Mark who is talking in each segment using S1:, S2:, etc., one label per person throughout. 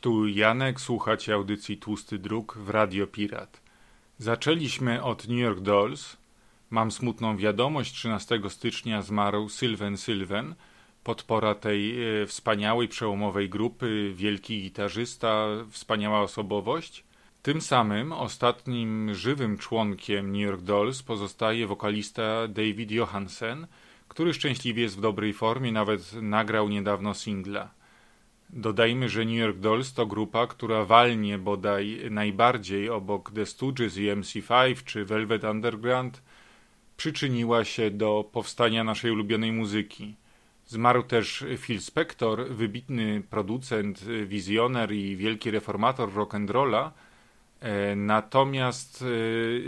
S1: Tu Janek, słuchacie audycji Tłusty Druk w Radio Pirat. Zaczęliśmy od New York Dolls. Mam smutną wiadomość, 13 stycznia zmarł Sylwen Sylwen, podpora tej e, wspaniałej, przełomowej grupy, wielki gitarzysta, wspaniała osobowość. Tym samym ostatnim żywym członkiem New York Dolls pozostaje wokalista David Johansen, który szczęśliwie jest w dobrej formie, nawet nagrał niedawno singla. Dodajmy, że New York Dolls to grupa, która walnie bodaj najbardziej obok The Stooges i MC5 czy Velvet Underground przyczyniła się do powstania naszej ulubionej muzyki. Zmarł też Phil Spector, wybitny producent, wizjoner i wielki reformator rock'n'rolla, e, natomiast e,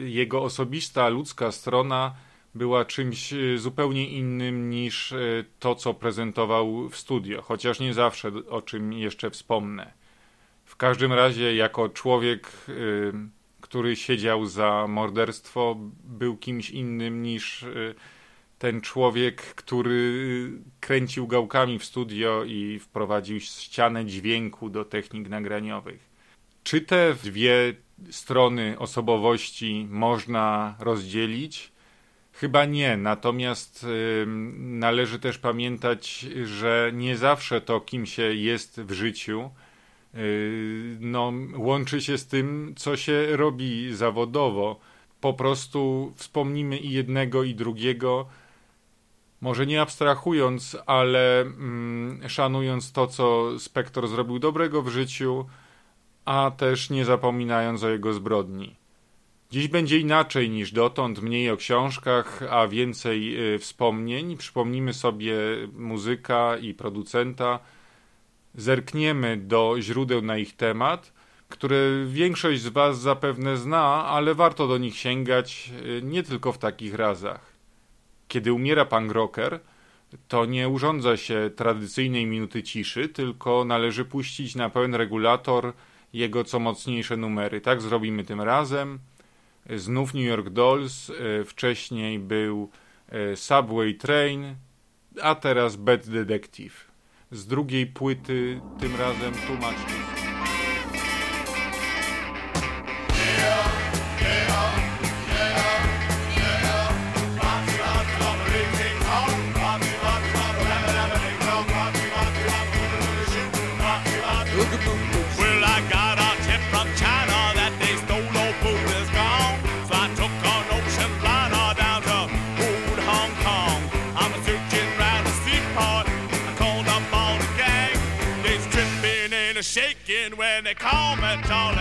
S1: jego osobista ludzka strona była czymś e, zupełnie innym niż e, to, co prezentował w studio, chociaż nie zawsze, o czym jeszcze wspomnę. W każdym razie, jako człowiek, e, który siedział za morderstwo, był kimś innym niż ten człowiek, który kręcił gałkami w studio i wprowadził ścianę dźwięku do technik nagraniowych. Czy te dwie strony osobowości można rozdzielić? Chyba nie, natomiast należy też pamiętać, że nie zawsze to, kim się jest w życiu, y, no, łączy się z tym, co się robi zawodowo. Po prostu wspomnimy i jednego, i drugiego, może nie abstrahując, ale mm, szanując to, co Spektor zrobił dobrego w życiu, a też nie zapominając o jego zbrodni. Dziś będzie inaczej niż dotąd, mniej o książkach, a więcej y, wspomnień. Przypomnimy sobie muzyka i producenta, zerkniemy do źródeł na ich temat, które większość z Was zapewne zna, ale warto do nich sięgać y, nie tylko w takich razach. Kiedy umiera punk rocker, to nie urządza się tradycyjnej minuty ciszy, tylko należy puścić na pełen regulator jego co mocniejsze numery. Tak zrobimy tym razem znów New York Dolls, e, wcześniej był e, Subway Train, a teraz Bad Detective. Z drugiej płyty tym razem tłumacznik. They call me tall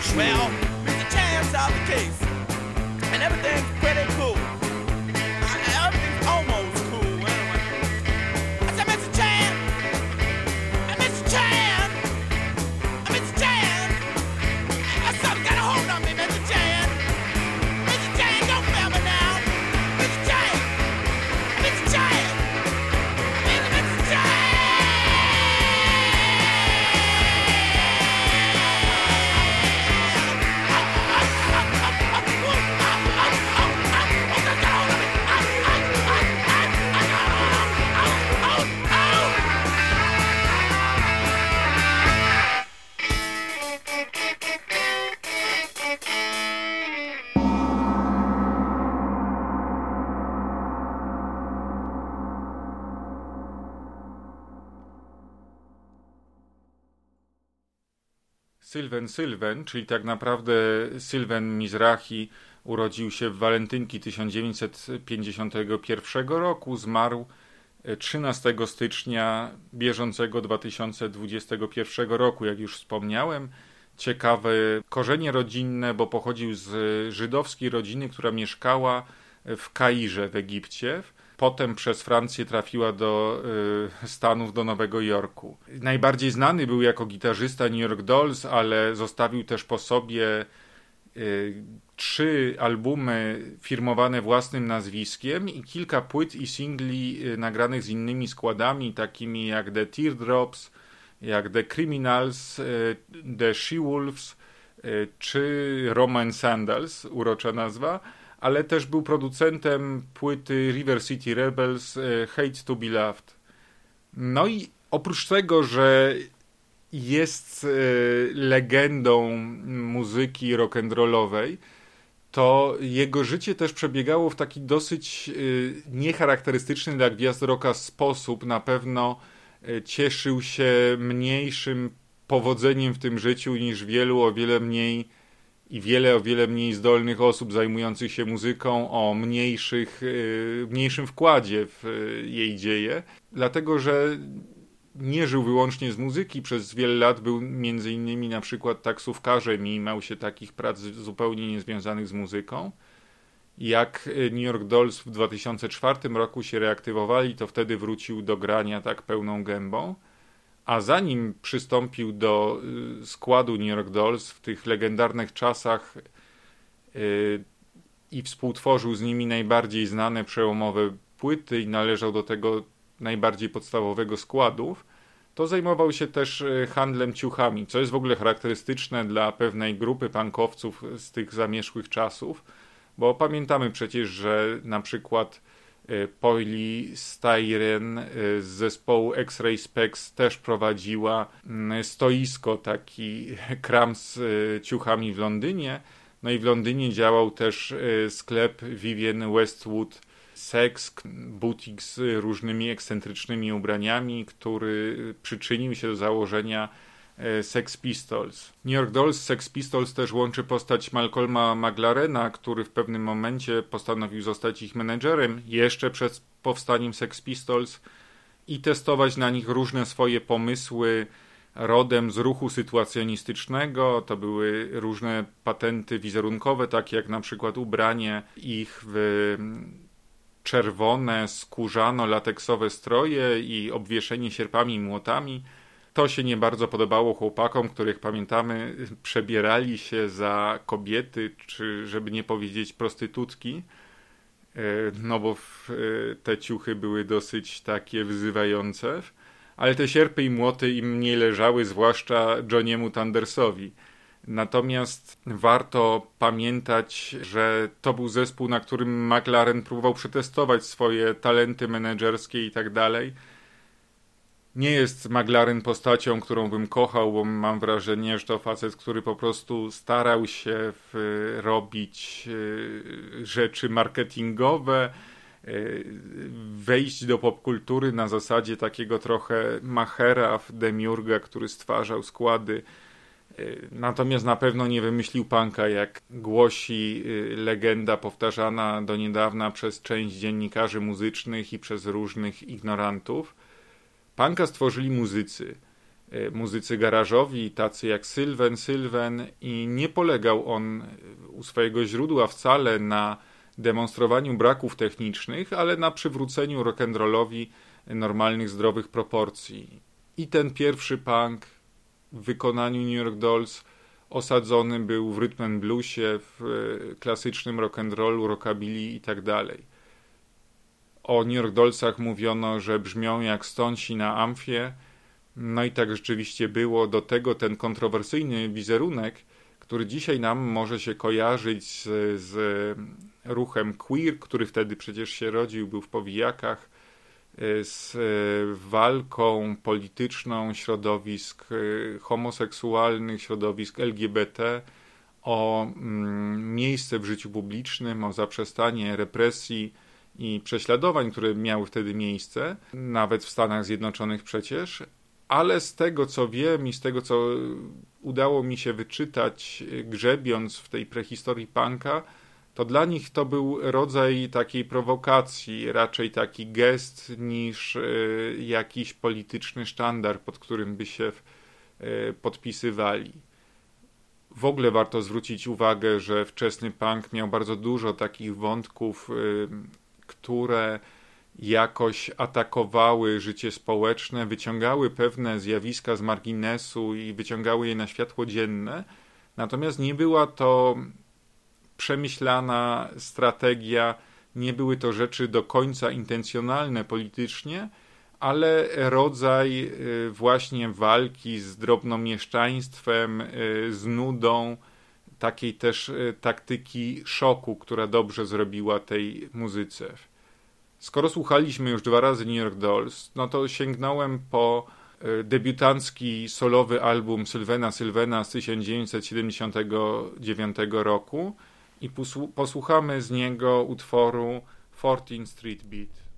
S1: Well, Sylwen Sylwen, czyli tak naprawdę Sylwen Mizrahi, urodził się w walentynki 1951 roku, zmarł 13 stycznia bieżącego 2021 roku, jak już wspomniałem. Ciekawe korzenie rodzinne, bo pochodził z żydowskiej rodziny, która mieszkała w Kairze w Egipcie. Potem przez Francję trafiła do y, Stanów, do Nowego Jorku. Najbardziej znany był jako gitarzysta New York Dolls, ale zostawił też po sobie y, trzy albumy firmowane własnym nazwiskiem i kilka płyt i singli y, nagranych z innymi składami, takimi jak The Teardrops, jak The Criminals, y, The She-Wolves y, czy Roman Sandals, urocza nazwa ale też był producentem płyty River City Rebels e, Hate to Be Loved. No i oprócz tego, że jest e, legendą muzyki rock'n'rollowej, to jego życie też przebiegało w taki dosyć e, niecharakterystyczny dla gwiazd rocka sposób. Na pewno cieszył się mniejszym powodzeniem w tym życiu niż wielu o wiele mniej i wiele, o wiele mniej zdolnych osób zajmujących się muzyką o mniejszych, y, mniejszym wkładzie w y, jej dzieje, dlatego że nie żył wyłącznie z muzyki, przez wiele lat był między innymi na przykład taksówkarzem i miał się takich prac zupełnie niezwiązanych z muzyką. Jak y, New York Dolls w 2004 roku się reaktywowali, to wtedy wrócił do grania tak pełną gębą a zanim przystąpił do y, składu New York Dolls w tych legendarnych czasach yy, i współtworzył z nimi najbardziej znane przełomowe płyty i należał do tego najbardziej podstawowego składów, to zajmował się też y, handlem ciuchami, co jest w ogóle charakterystyczne dla pewnej grupy pankowców z tych zamierzchłych czasów, bo pamiętamy przecież, że na przykład Poili Styren e, z zespołu X-Ray Specs też prowadziła mm, stoisko, taki kram z e, ciuchami w Londynie. No i w Londynie działał też sklep Vivienne Westwood Sex, butik z różnymi ekscentrycznymi ubraniami, który przyczynił się do założenia E, Sex Pistols. New York Dolls Sex Pistols też łączy postać Malcolma McLarena, który w pewnym momencie postanowił zostać ich menedżerem jeszcze przed powstaniem Sex Pistols i testować na nich różne swoje pomysły rodem z ruchu sytuacjonistycznego. To były różne patenty wizerunkowe, takie jak na przykład ubranie ich w czerwone, skórzano-lateksowe stroje i obwieszenie sierpami i młotami. To się nie bardzo podobało chłopakom, których pamiętamy, przebierali się za kobiety, czy żeby nie powiedzieć prostytutki. E, no bo e, te ciuchy były dosyć takie wzywające, ale te sierpy i młoty im nie leżały, zwłaszcza Johniemu Tandersowi. Natomiast warto pamiętać, że to był zespół, na którym McLaren próbował przetestować swoje talenty menedżerskie i tak dalej nie jest McLaren postacią, którą bym kochał, bo mam wrażenie, że to facet, który po prostu starał się w, robić e, rzeczy marketingowe, e, wejść do popkultury na zasadzie takiego trochę machera, demiurga, który stwarzał składy. E, natomiast na pewno nie wymyślił punka, jak głosi legenda powtarzana do niedawna przez część dziennikarzy muzycznych i przez różnych ignorantów Punka stworzyli muzycy. e, muzycy garażowi, tacy jak Sylwen, Sylwen i nie polegał on u swojego źródła wcale na demonstrowaniu braków technicznych, ale na przywróceniu rock'n'rollowi normalnych, zdrowych proporcji. I ten pierwszy punk w wykonaniu New York Dolls osadzony był w rytm bluesie, w e, klasycznym rock'n'rollu, rockabilly i tak dalej. O New York Dollsach mówiono, że brzmią jak stonsi na amfie, no i tak rzeczywiście było. Do tego ten kontrowersyjny wizerunek, który dzisiaj nam może się kojarzyć z, z ruchem queer, który wtedy przecież się rodził, był w powijakach, z walką polityczną środowisk e, homoseksualnych, środowisk LGBT, o mm, miejsce w życiu publicznym, o zaprzestanie represji i prześladowań, które miały wtedy miejsce, nawet w Stanach Zjednoczonych przecież, ale z tego co wiem i z tego co udało mi się wyczytać, grzebiąc w tej prehistorii punka, to dla nich to był rodzaj takiej prowokacji, raczej taki gest niż y, jakiś polityczny sztandar, pod którym by się y, podpisywali. W ogóle warto zwrócić uwagę, że wczesny punk miał bardzo dużo takich wątków, y, które jakoś atakowały życie społeczne, wyciągały pewne zjawiska z marginesu i wyciągały je na światło dzienne. Natomiast nie była to przemyślana strategia, nie były to rzeczy do końca intencjonalne politycznie, ale rodzaj y, właśnie walki z drobnomieszczaństwem, y, z nudą, takiej też y, taktyki szoku, która dobrze zrobiła tej muzyce. Skoro słuchaliśmy już dwa razy New York Dolls, no to sięgnąłem po e, debiutancki solowy album Sylwena Sylwena z 1979 roku i posłuchamy z niego utworu 14 Street Beat.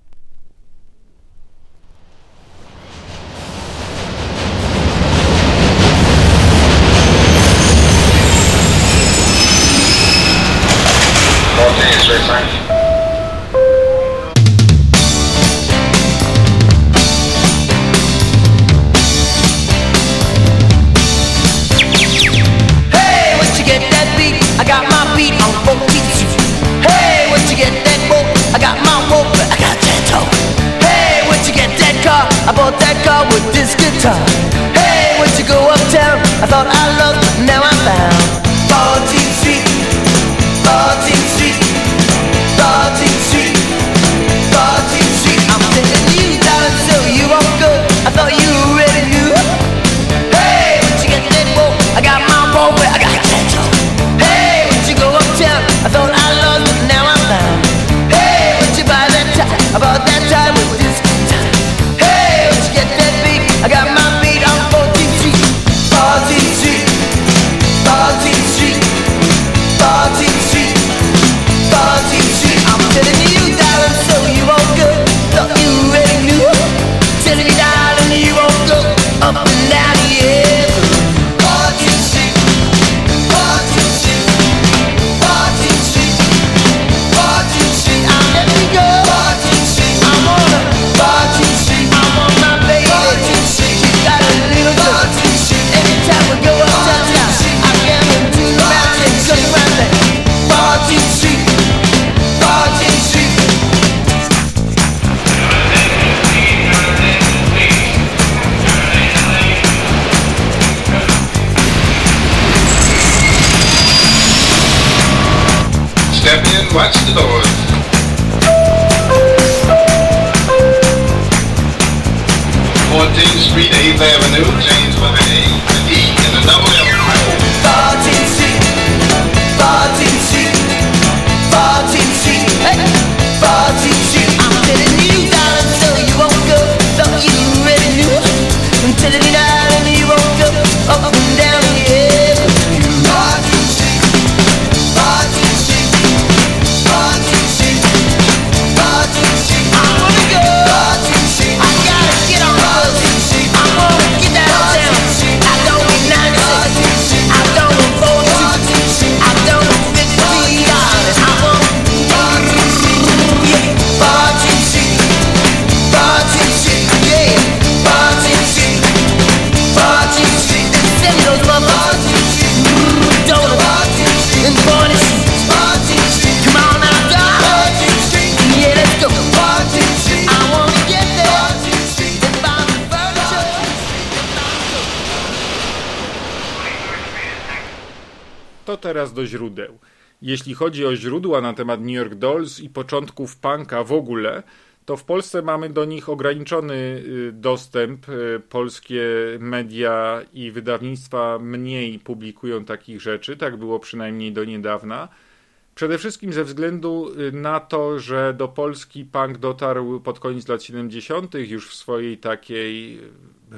S1: Teraz do źródeł. Jeśli chodzi o źródła na temat New York Dolls i początków punka w ogóle, to w Polsce mamy do nich ograniczony y, dostęp. Y, polskie media i wydawnictwa mniej publikują takich rzeczy, tak było przynajmniej do niedawna. Przede wszystkim ze względu y, na to, że do Polski punk dotarł pod koniec lat 70., już w swojej takiej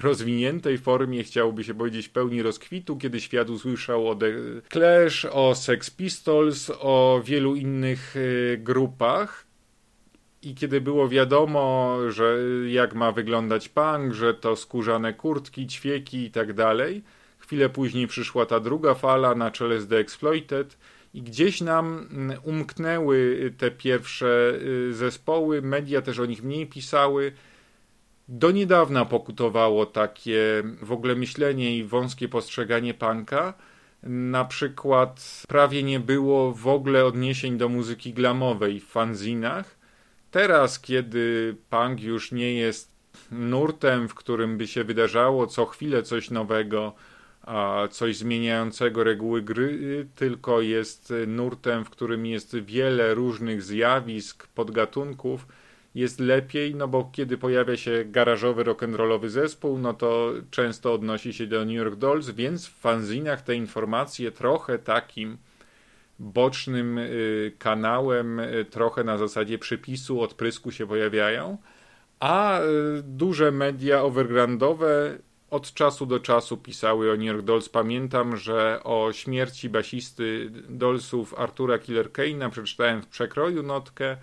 S1: rozwiniętej formie, chciałoby się powiedzieć, pełni rozkwitu, kiedy świat usłyszał o The Clash, o Sex Pistols, o wielu innych grupach i kiedy było wiadomo, że jak ma wyglądać punk, że to skórzane kurtki, ćwieki i tak dalej, chwilę później przyszła ta druga fala na czele z The Exploited i gdzieś nam umknęły te pierwsze y, zespoły, media też o nich mniej pisały. Do niedawna pokutowało takie w ogóle myślenie i wąskie postrzeganie punka. Na przykład prawie nie było w ogóle odniesień do muzyki glamowej w fanzinach Teraz, kiedy punk już nie jest nurtem, w którym by się wydarzało co chwilę coś nowego, coś zmieniającego reguły gry, tylko jest nurtem, w którym jest wiele różnych zjawisk, podgatunków, jest lepiej, no bo kiedy pojawia się garażowy rock'n'rollowy zespół, no to często odnosi się do New York Dolls, więc w fanzinach te informacje trochę takim bocznym y, kanałem, y, trochę na zasadzie przypisu, odprysku się pojawiają, a y, duże media overgroundowe od czasu do czasu pisały o New York Dolls. Pamiętam, że o śmierci basisty Dollsów Artura Killer Kane'a przeczytałem w przekroju notkę,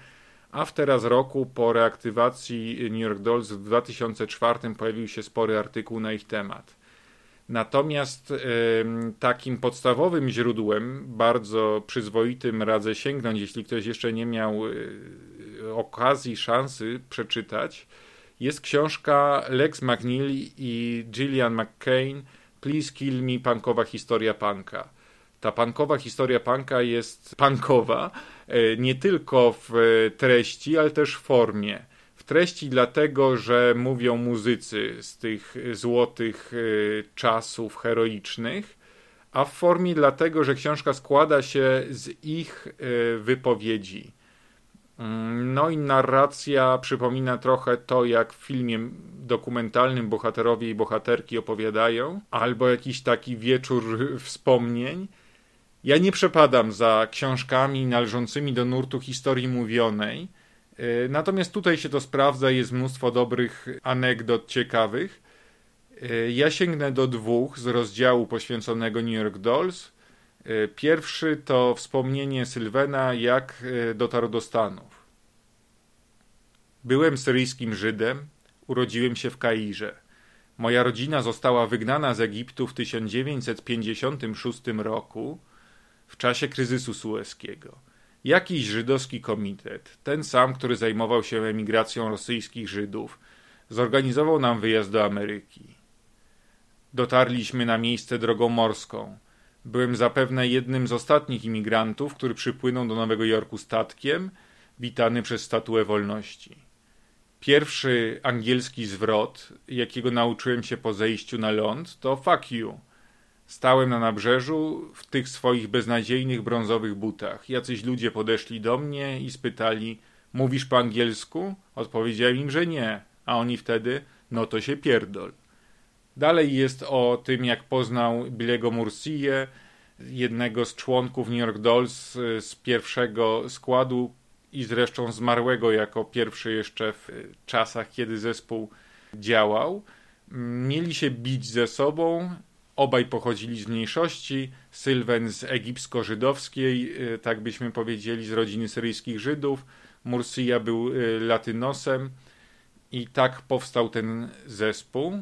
S1: a w teraz roku po reaktywacji New York Dolls w 2004 pojawił się spory artykuł na ich temat. Natomiast takim podstawowym źródłem, bardzo przyzwoitym, radzę sięgnąć, jeśli ktoś jeszcze nie miał y, okazji, szansy przeczytać, jest książka Lex McNeil i Gillian McCain Please Kill Me, punkowa historia punka. Ta punkowa historia punka jest punkowa e, nie tylko w treści, ale też w formie w treści dlatego, że mówią muzycy z tych złotych y, czasów heroicznych, a w formie dlatego, że książka składa się z ich wypowiedzi. Mm, no i narracja przypomina trochę to, jak w filmie dokumentalnym bohaterowie i bohaterki opowiadają, albo jakiś taki wieczór wspomnień. Ja nie przepadam za książkami należącymi do nurtu historii mówionej, E, natomiast tutaj się to sprawdza, jest mnóstwo dobrych anegdot ciekawych. E, ja sięgnę do dwóch z rozdziału poświęconego New York Dolls. E, pierwszy to wspomnienie Sylwena, jak dotarł do Stanów. Byłem syryjskim Żydem, urodziłem się w Kairze. Moja rodzina została wygnana z Egiptu w 1956 roku w czasie kryzysu sueskiego. Jakiś żydowski komitet, ten sam, który zajmował się emigracją rosyjskich Żydów, zorganizował nam wyjazd do Ameryki. Dotarliśmy na miejsce drogą morską. Byłem zapewne jednym z ostatnich imigrantów, który przypłynął do Nowego Jorku statkiem, witany przez Statuę Wolności. Pierwszy angielski zwrot, jakiego nauczyłem się po zejściu na ląd, to fuck you – Stałem na nabrzeżu w tych swoich beznadziejnych brązowych butach. Jacyś ludzie podeszli do mnie i spytali: Mówisz po angielsku? Odpowiedziałem im, że nie, a oni wtedy: No to się pierdol. Dalej jest o tym, jak poznał Billego Mursię, jednego z członków New York Dolls z pierwszego składu i zresztą zmarłego jako pierwszy jeszcze w czasach, kiedy zespół działał. Mieli się bić ze sobą, Obaj pochodzili z mniejszości. Sylwen z egipsko-żydowskiej, y, tak byśmy powiedzieli, z rodziny syryjskich Żydów. Mursia był y, latynosem. I tak powstał ten zespół.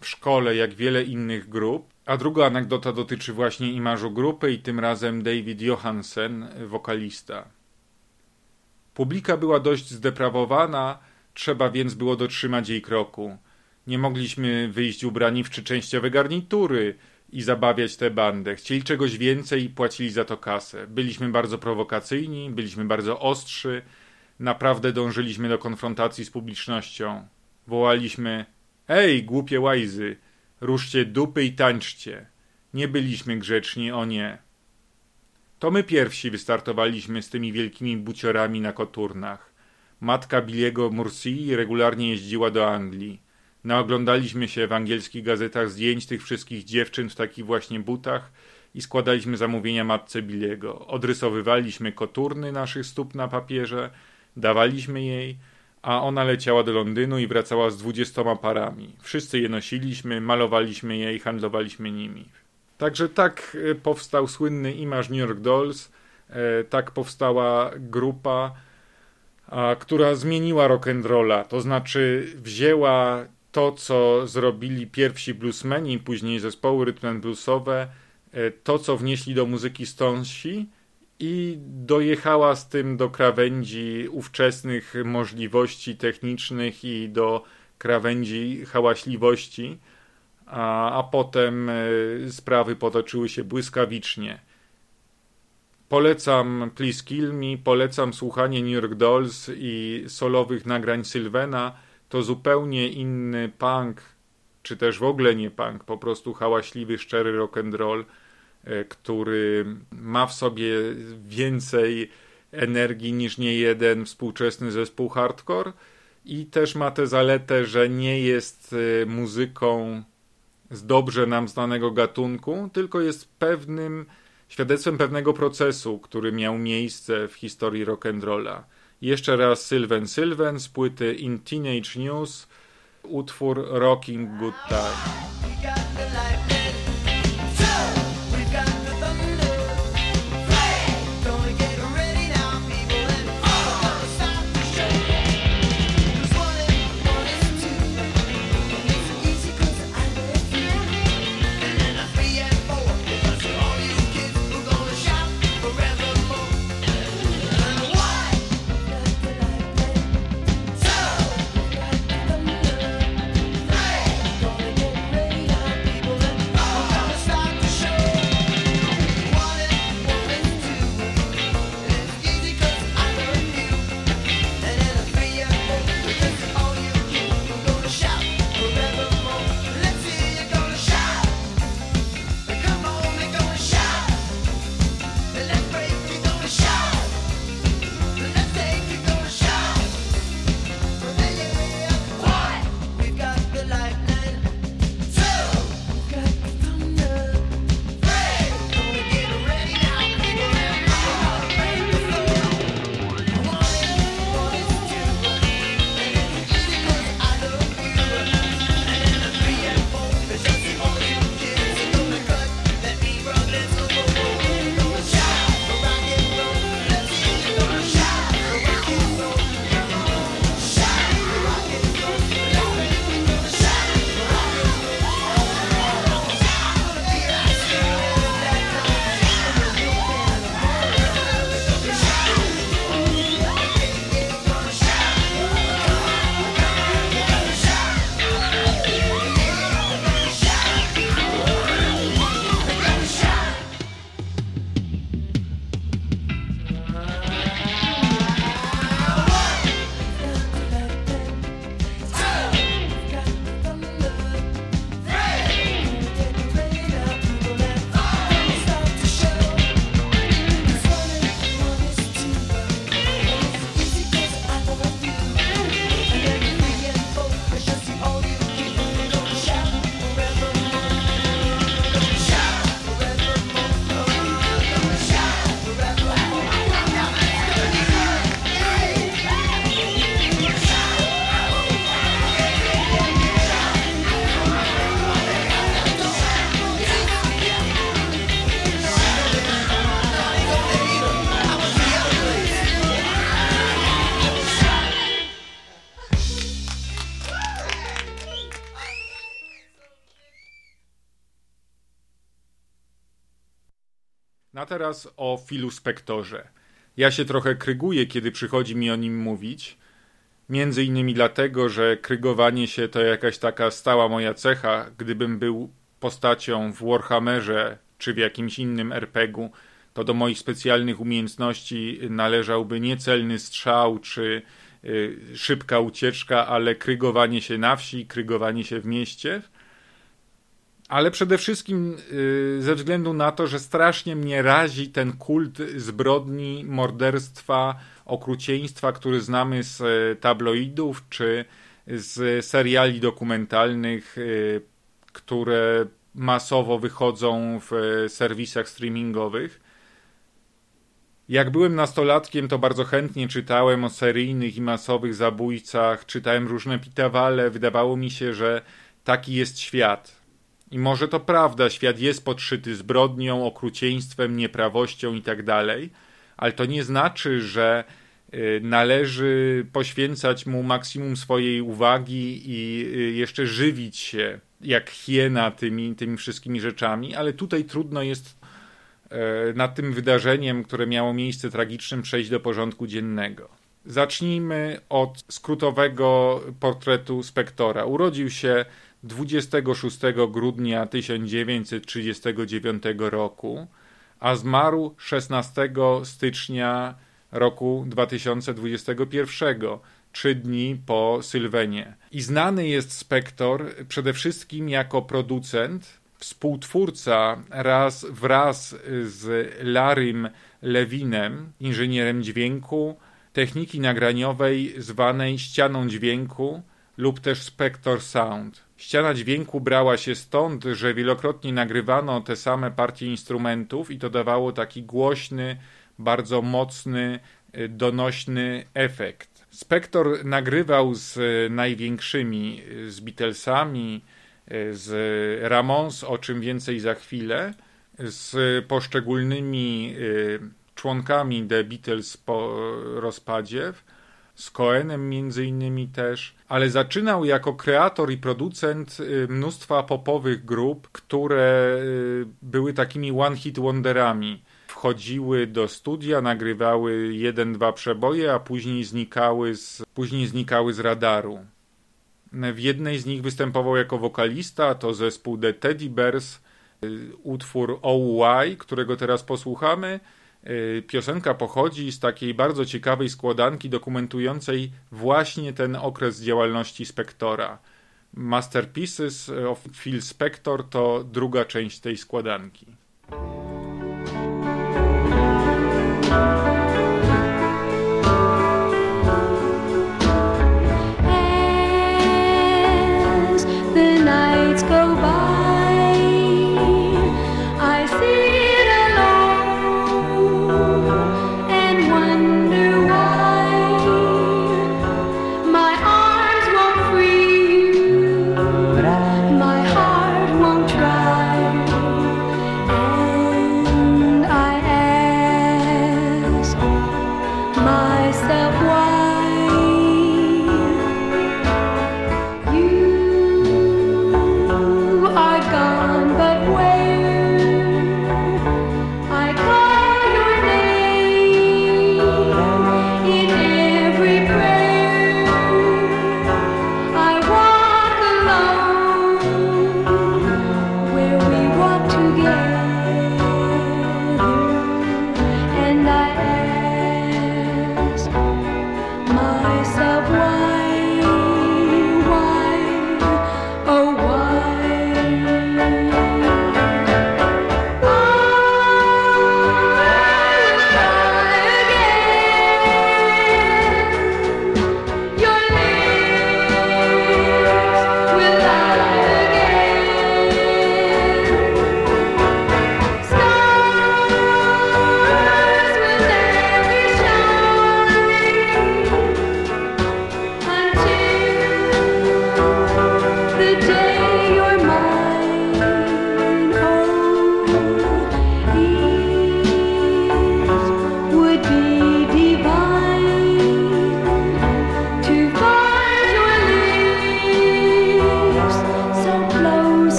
S1: W szkole, jak wiele innych grup. A druga anegdota dotyczy właśnie imażu grupy i tym razem David Johansen, wokalista. Publika była dość zdeprawowana, trzeba więc było dotrzymać jej kroku. Nie mogliśmy wyjść ubrani w trzyczęściowe garnitury i zabawiać tę bandę. Chcieli czegoś więcej i płacili za to kasę. Byliśmy bardzo prowokacyjni, byliśmy bardzo ostrzy, naprawdę dążyliśmy do konfrontacji z publicznością. Wołaliśmy: Ej, głupie łajzy, ruszcie dupy i tańczcie. Nie byliśmy grzeczni, o nie. To my pierwsi wystartowaliśmy z tymi wielkimi buciorami na koturnach. Matka Billiego Mursi regularnie jeździła do Anglii. Naoglądaliśmy się w angielskich gazetach zdjęć tych wszystkich dziewczyn w takich właśnie butach i składaliśmy zamówienia matce Billiego. Odrysowywaliśmy koturny naszych stóp na papierze, dawaliśmy jej, a ona leciała do Londynu i wracała z dwudziestoma parami. Wszyscy je nosiliśmy, malowaliśmy je i handlowaliśmy nimi. Także tak e, powstał słynny imaż New York Dolls, e, tak powstała grupa, która zmieniła rock'n'rolla, to znaczy wzięła to, co zrobili pierwsi bluesmeni, później zespoły rytm bluesowe, e, to, co wnieśli do muzyki Stonesi i dojechała z tym do krawędzi ówczesnych możliwości technicznych i do krawędzi hałaśliwości, a, a potem e, sprawy potoczyły się błyskawicznie. Polecam Please Kill Me, polecam słuchanie New York Dolls i solowych nagrań Sylwena. To zupełnie inny punk, czy też w ogóle nie punk, po prostu hałaśliwy, szczery rock and roll, e, który ma w sobie więcej energii niż nie jeden współczesny zespół hardcore i też ma tę zaletę, że nie jest e, muzyką z dobrze nam znanego gatunku, tylko jest pewnym świadectwem pewnego procesu, który miał miejsce w historii rock'n'rolla. Jeszcze raz Sylwen Sylwen z płyty In Teenage News, utwór Rocking Good Time. A teraz o Filu Spektorze. Ja się trochę kryguję, kiedy przychodzi mi o nim mówić. Między innymi dlatego, że krygowanie się to jakaś taka stała moja cecha. Gdybym był postacią w Warhammerze czy w jakimś innym RPG-u, to do moich specjalnych umiejętności należałby nie celny strzał czy y, szybka ucieczka, ale krygowanie się na wsi, krygowanie się w mieście. Ale przede wszystkim y, ze względu na to, że strasznie mnie razi ten kult zbrodni, morderstwa, okrucieństwa, który znamy z y, tabloidów czy z seriali dokumentalnych, y, które masowo wychodzą w serwisach streamingowych. Jak byłem nastolatkiem, to bardzo chętnie czytałem o seryjnych i masowych zabójcach, czytałem różne pitawale. Wydawało mi się, że taki jest świat. I może to prawda, świat jest podszyty zbrodnią, okrucieństwem, nieprawością itd., tak ale to nie znaczy, że y, należy poświęcać mu maksimum swojej uwagi i y, jeszcze żywić się jak hiena tymi, tymi wszystkimi rzeczami, ale tutaj trudno jest e, nad tym wydarzeniem, które miało miejsce tragicznym, przejść do porządku dziennego. Zacznijmy od skrótowego portretu Spektora. Urodził się 26 grudnia 1939 roku, a zmarł 16 stycznia roku 2021, trzy dni po Sylwenie. I znany jest Spektor przede wszystkim jako producent, współtwórca raz wraz z Larrym Lewinem, inżynierem dźwięku, techniki nagraniowej zwanej ścianą dźwięku lub też Spector Sound. Ściana dźwięku brała się stąd, że wielokrotnie nagrywano te same partie instrumentów i to dawało taki głośny, bardzo mocny, donośny efekt. Spector nagrywał z największymi, z Beatlesami, z Ramons, o czym więcej za chwilę, z poszczególnymi y, członkami The Beatles po rozpadzie, z Cohenem między innymi też, ale zaczynał jako kreator i producent y, mnóstwa popowych grup, które y, były takimi one-hit wonderami. Wchodziły do studia, nagrywały jeden, dwa przeboje, a później znikały z, później znikały z radaru. W jednej z nich występował jako wokalista, to zespół The Teddy Bears, y, utwór OY, którego teraz posłuchamy, piosenka pochodzi z takiej bardzo ciekawej składanki dokumentującej właśnie ten okres działalności Spektora. Masterpieces of Phil Spector to druga część tej składanki.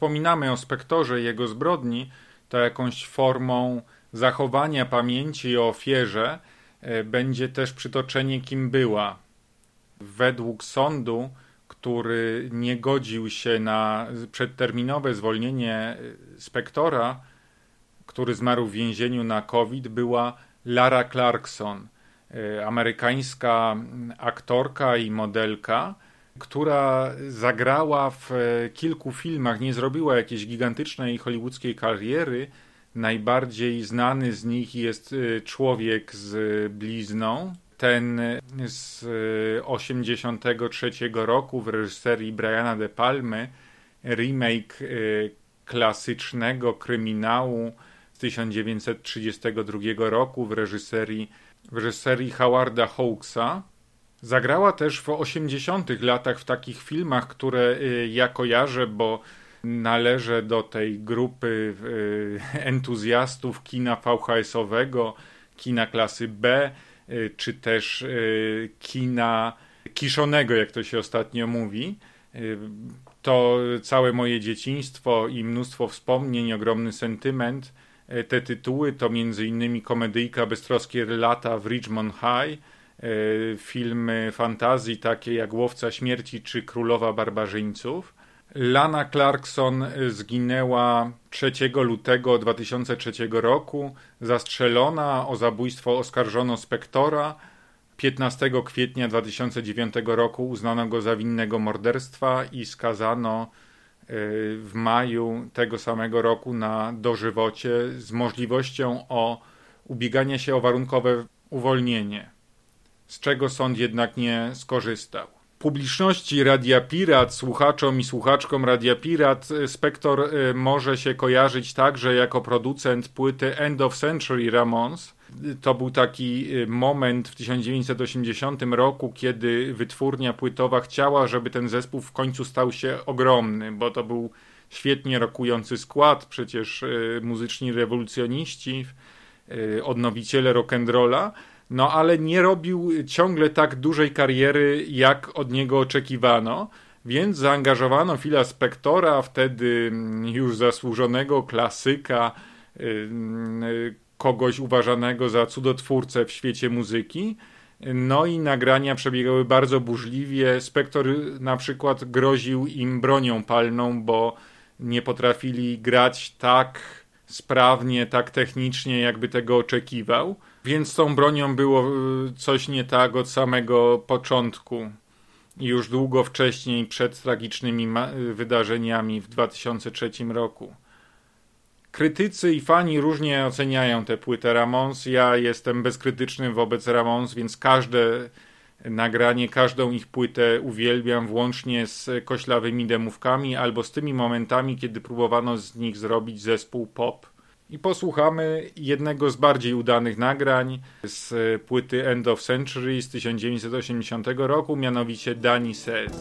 S1: Wspominamy o spektorze i jego zbrodni, to jakąś formą zachowania pamięci o ofierze e, będzie też przytoczenie, kim była. Według sądu, który nie godził się na przedterminowe zwolnienie e, spektora, który zmarł w więzieniu na COVID, była Lara Clarkson, e, amerykańska aktorka i modelka, która zagrała w kilku filmach, nie zrobiła jakiejś gigantycznej hollywoodzkiej kariery, Najbardziej znany z nich jest y, Człowiek z blizną. Ten z 83 roku w reżyserii Briana De Palmy, remake klasycznego kryminału z 1932 roku w reżyserii, w reżyserii Howarda Hawksa. Zagrała też w 80 latach w takich filmach, które y, ja kojarzę, bo należę do tej grupy e, entuzjastów kina VHS-owego, kina klasy B, e, czy też kina kiszonego, jak to się ostatnio mówi. To całe moje dzieciństwo i mnóstwo wspomnień, ogromny sentyment. Te tytuły to m.in. komedyjka Beztroskie lata w Richmond High, filmy fantazji takie jak Łowca Śmierci czy Królowa Barbarzyńców. Lana Clarkson zginęła 3 lutego 2003 roku, zastrzelona, o zabójstwo oskarżono Spektora. 15 kwietnia 2009 roku uznano go za winnego morderstwa i skazano y, w maju tego samego roku na dożywocie z możliwością o ubiegania się o warunkowe uwolnienie, z czego sąd jednak nie skorzystał publiczności Radia Pirat, słuchaczom i słuchaczkom Radia Pirat, e, Spektor e, może się kojarzyć także jako producent płyty End of Century Ramones. To był taki e, moment w 1980 roku, kiedy wytwórnia płytowa chciała, żeby ten zespół w końcu stał się ogromny, bo to był świetnie rokujący skład, przecież muzyczni rewolucjoniści, odnowiciele rock'n'rolla no ale nie robił ciągle tak dużej kariery, jak od niego oczekiwano. Więc zaangażowano Phila Spectora, wtedy już zasłużonego klasyka, kogoś uważanego za cudotwórcę w świecie muzyki. No i nagrania przebiegały bardzo burzliwie. Spektor na przykład groził im bronią palną, bo nie potrafili grać tak sprawnie, tak technicznie, jakby tego oczekiwał. Więc tą bronią było y, coś nie tak od samego początku. Już długo wcześniej, przed tragicznymi y, wydarzeniami w 2003 roku. Krytycy i fani różnie oceniają tę płytę Ramons. Ja jestem bezkrytyczny wobec Ramons, więc każde nagranie, każdą ich płytę uwielbiam, włącznie z koślawymi demówkami albo z tymi momentami, kiedy próbowano z nich zrobić zespół pop i posłuchamy jednego z bardziej udanych nagrań z płyty End of Century z 1980 roku, mianowicie Danny Says.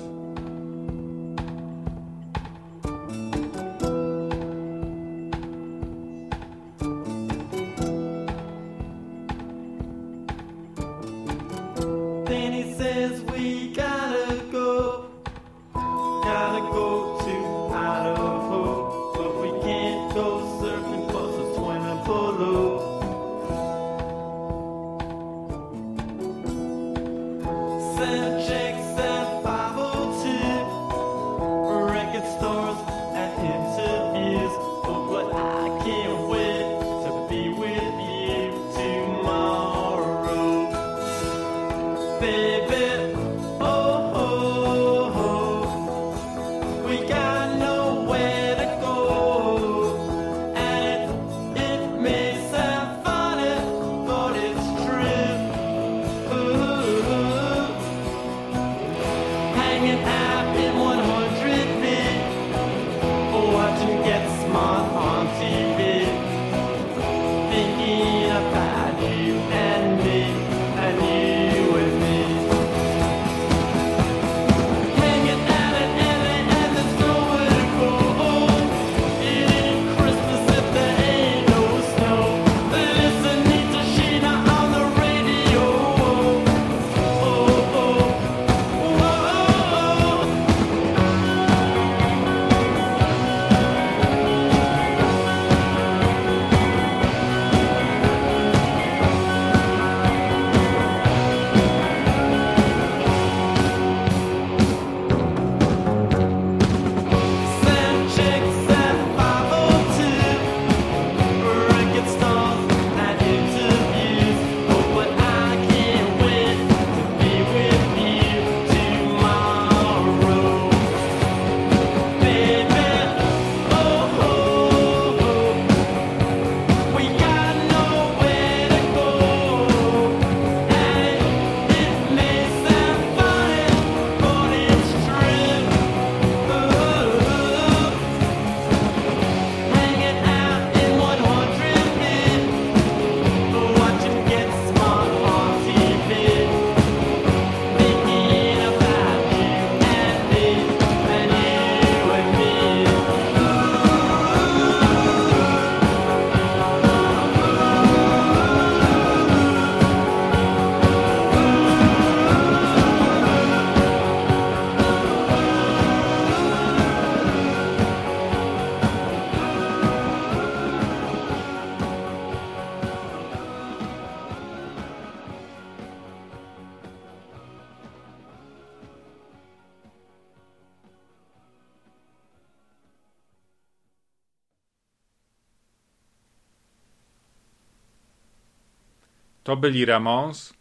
S1: To byli Ramons,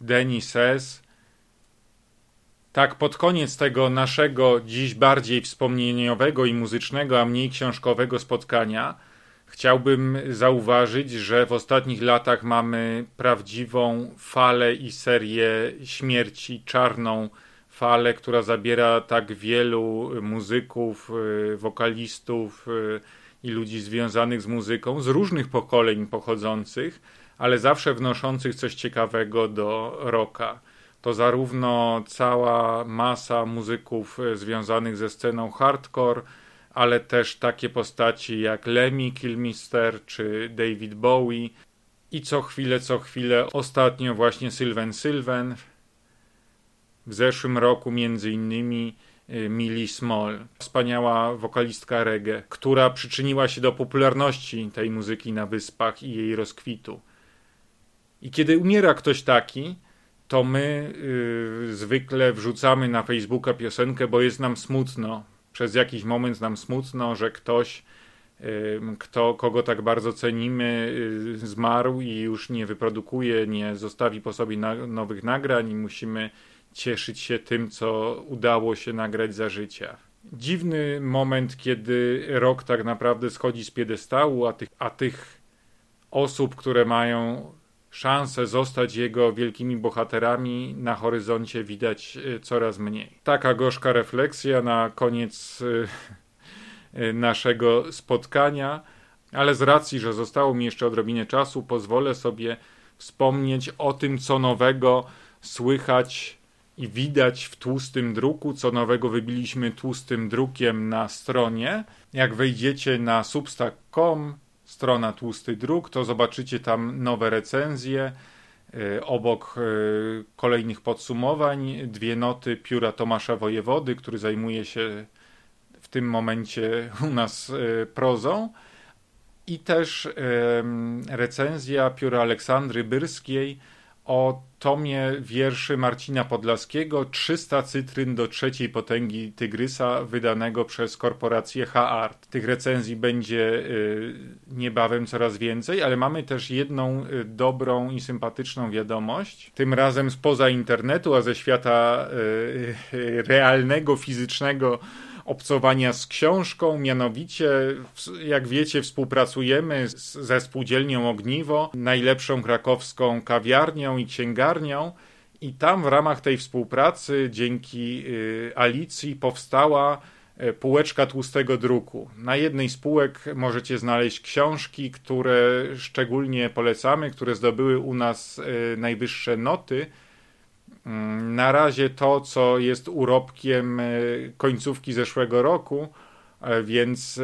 S1: Denis S. Tak pod koniec tego naszego dziś bardziej wspomnieniowego i muzycznego, a mniej książkowego spotkania chciałbym zauważyć, że w ostatnich latach mamy prawdziwą falę i serię śmierci, czarną falę, która zabiera tak wielu muzyków, y, wokalistów y, i ludzi związanych z muzyką z różnych pokoleń pochodzących, ale zawsze wnoszących coś ciekawego do rocka. To zarówno cała masa muzyków y, związanych ze sceną hardcore, ale też takie postaci jak Lemmy Kilmister czy David Bowie i co chwilę, co chwilę ostatnio właśnie Sylvan Sylvan w zeszłym roku między innymi y, Millie Small, wspaniała wokalistka reggae, która przyczyniła się do popularności tej muzyki na wyspach i jej rozkwitu. I kiedy umiera ktoś taki, to my yy, zwykle wrzucamy na Facebooka piosenkę, bo jest nam smutno. Przez jakiś moment nam smutno, że ktoś, kto, kogo tak bardzo cenimy, yy, zmarł i już nie wyprodukuje, nie zostawi po sobie na, nowych nagrań i musimy cieszyć się tym, co udało się nagrać za życia. Dziwny moment, kiedy rok tak naprawdę schodzi z piedestału, a tych, a tych osób, które mają szansę zostać jego wielkimi bohaterami, na horyzoncie widać e, coraz mniej. Taka gorzka refleksja na koniec e, e, naszego spotkania, ale z racji, że zostało mi jeszcze odrobinę czasu, pozwolę sobie wspomnieć o tym, co nowego słychać i widać w tłustym druku, co nowego wybiliśmy tłustym drukiem na stronie. Jak wejdziecie na substack.com, strona tłusty druk, to zobaczycie tam nowe recenzje. Y, obok y, kolejnych podsumowań, dwie noty pióra Tomasza Wojewody, który zajmuje się w tym momencie u nas y, prozą. I też recenzja pióra Aleksandry Byrskiej o tomie wierszy Marcina Podlaskiego 300 cytryn do trzeciej potęgi Tygrysa wydanego przez korporację H-Art. Tych recenzji będzie y, niebawem coraz więcej, ale mamy też jedną y, dobrą i sympatyczną wiadomość. Tym razem spoza internetu, a ze świata y, realnego, fizycznego obcowania z książką. Mianowicie, jak wiecie, współpracujemy z, ze spółdzielnią Ogniwo, najlepszą krakowską kawiarnią i księgarnią. I tam w ramach tej współpracy, dzięki y, Alicji, powstała y, półeczka tłustego druku. Na jednej z półek możecie znaleźć książki, które szczególnie polecamy, które zdobyły u nas y, najwyższe noty na razie to, co jest urobkiem e, końcówki zeszłego roku, e, więc e,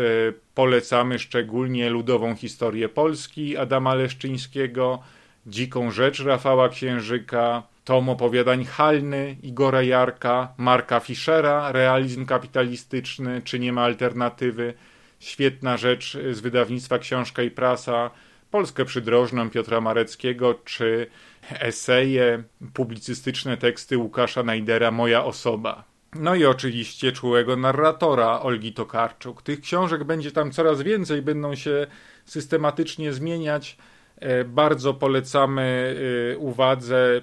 S1: polecamy szczególnie ludową historię Polski Adama Leszczyńskiego, Dziką Rzecz Rafała Księżyka, tom opowiadań Halny Igora Jarka, Marka Fischera, Realizm kapitalistyczny, czy nie ma alternatywy, świetna rzecz z wydawnictwa Książka i Prasa, Polskę przydrożną Piotra Mareckiego, czy eseje, publicystyczne teksty Łukasza Najdera Moja osoba. No i oczywiście czułego narratora Olgi Tokarczuk. Tych książek będzie tam coraz więcej, będą się systematycznie zmieniać. E, bardzo polecamy e, uwadze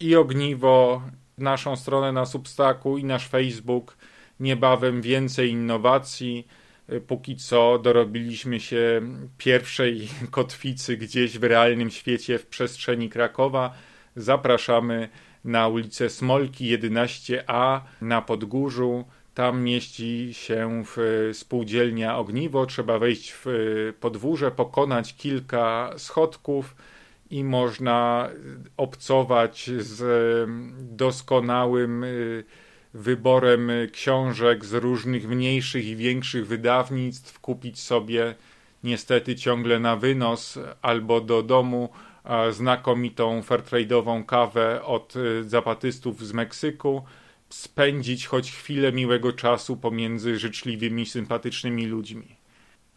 S1: i ogniwo, naszą stronę na Substaku i nasz Facebook. Niebawem więcej innowacji. E, póki co dorobiliśmy się pierwszej kotwicy gdzieś w realnym świecie w przestrzeni Krakowa. Zapraszamy na ulicę Smolki 11a na Podgórzu. Tam mieści się w spółdzielnia Ogniwo. Trzeba wejść w podwórze, pokonać kilka schodków i można obcować z doskonałym y, wyborem książek z różnych mniejszych i większych wydawnictw, kupić sobie niestety ciągle na wynos albo do domu znakomitą fairtrade'ową kawę od y, zapatystów z Meksyku, spędzić choć chwilę miłego czasu pomiędzy życzliwymi, sympatycznymi ludźmi.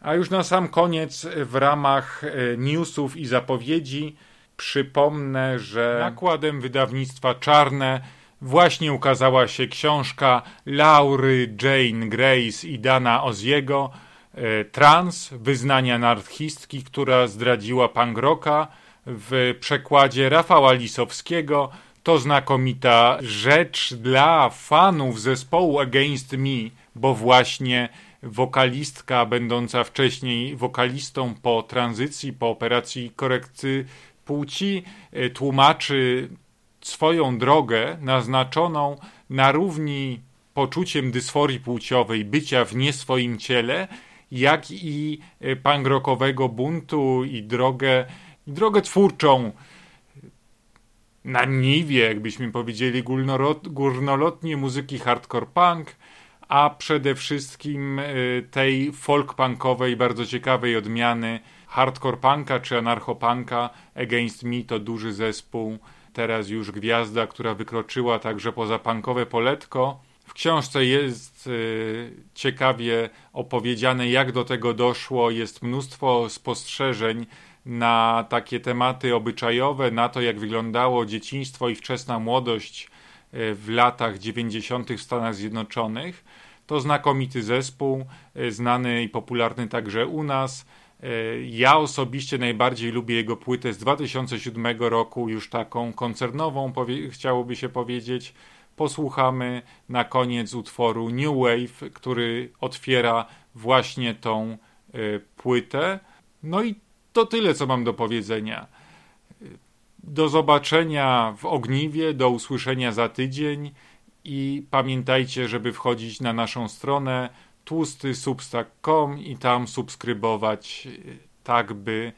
S1: A już na sam koniec, w ramach y, newsów i zapowiedzi, przypomnę, że nakładem wydawnictwa Czarne Właśnie ukazała się książka Laury Jane Grace i Dana Oziego e, Trans, wyznania anarchistki, która zdradziła punk rocka. w przekładzie Rafała Lisowskiego. To znakomita rzecz dla fanów zespołu Against Me, bo właśnie wokalistka, będąca wcześniej wokalistą po tranzycji, po operacji korekcji płci, e, tłumaczy swoją drogę naznaczoną na równi poczuciem dysforii płciowej, bycia w nie swoim ciele, jak i e, pangrokowego buntu i drogę, drogę twórczą na niwie, jakbyśmy powiedzieli, górnolotnie muzyki hardcore punk, a przede wszystkim e, tej folk punkowej, bardzo ciekawej odmiany hardcore punka czy anarchopunka. Against Me to duży zespół, teraz już gwiazda, która wykroczyła także poza punkowe poletko. W książce jest y, ciekawie opowiedziane, jak do tego doszło. Jest mnóstwo spostrzeżeń na takie tematy obyczajowe, na to, jak wyglądało dzieciństwo i wczesna młodość y, w latach 90. w Stanach Zjednoczonych. To znakomity zespół, y, znany i popularny także u nas. Ja osobiście najbardziej lubię jego płytę z 2007 roku, już taką koncernową, chciałoby się powiedzieć posłuchamy na koniec utworu New Wave, który otwiera właśnie tą y, płytę. No i to tyle, co mam do powiedzenia. Do zobaczenia w ogniwie, do usłyszenia za tydzień i pamiętajcie, żeby wchodzić na naszą stronę tłustysubstack.com i tam subskrybować, y, tak by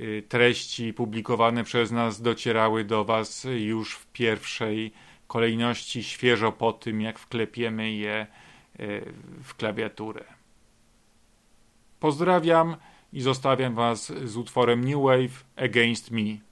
S1: y, treści publikowane przez nas docierały do Was już w pierwszej kolejności świeżo po tym, jak wklepiemy je e, w klawiaturę. Pozdrawiam i zostawiam Was z utworem New Wave Against Me.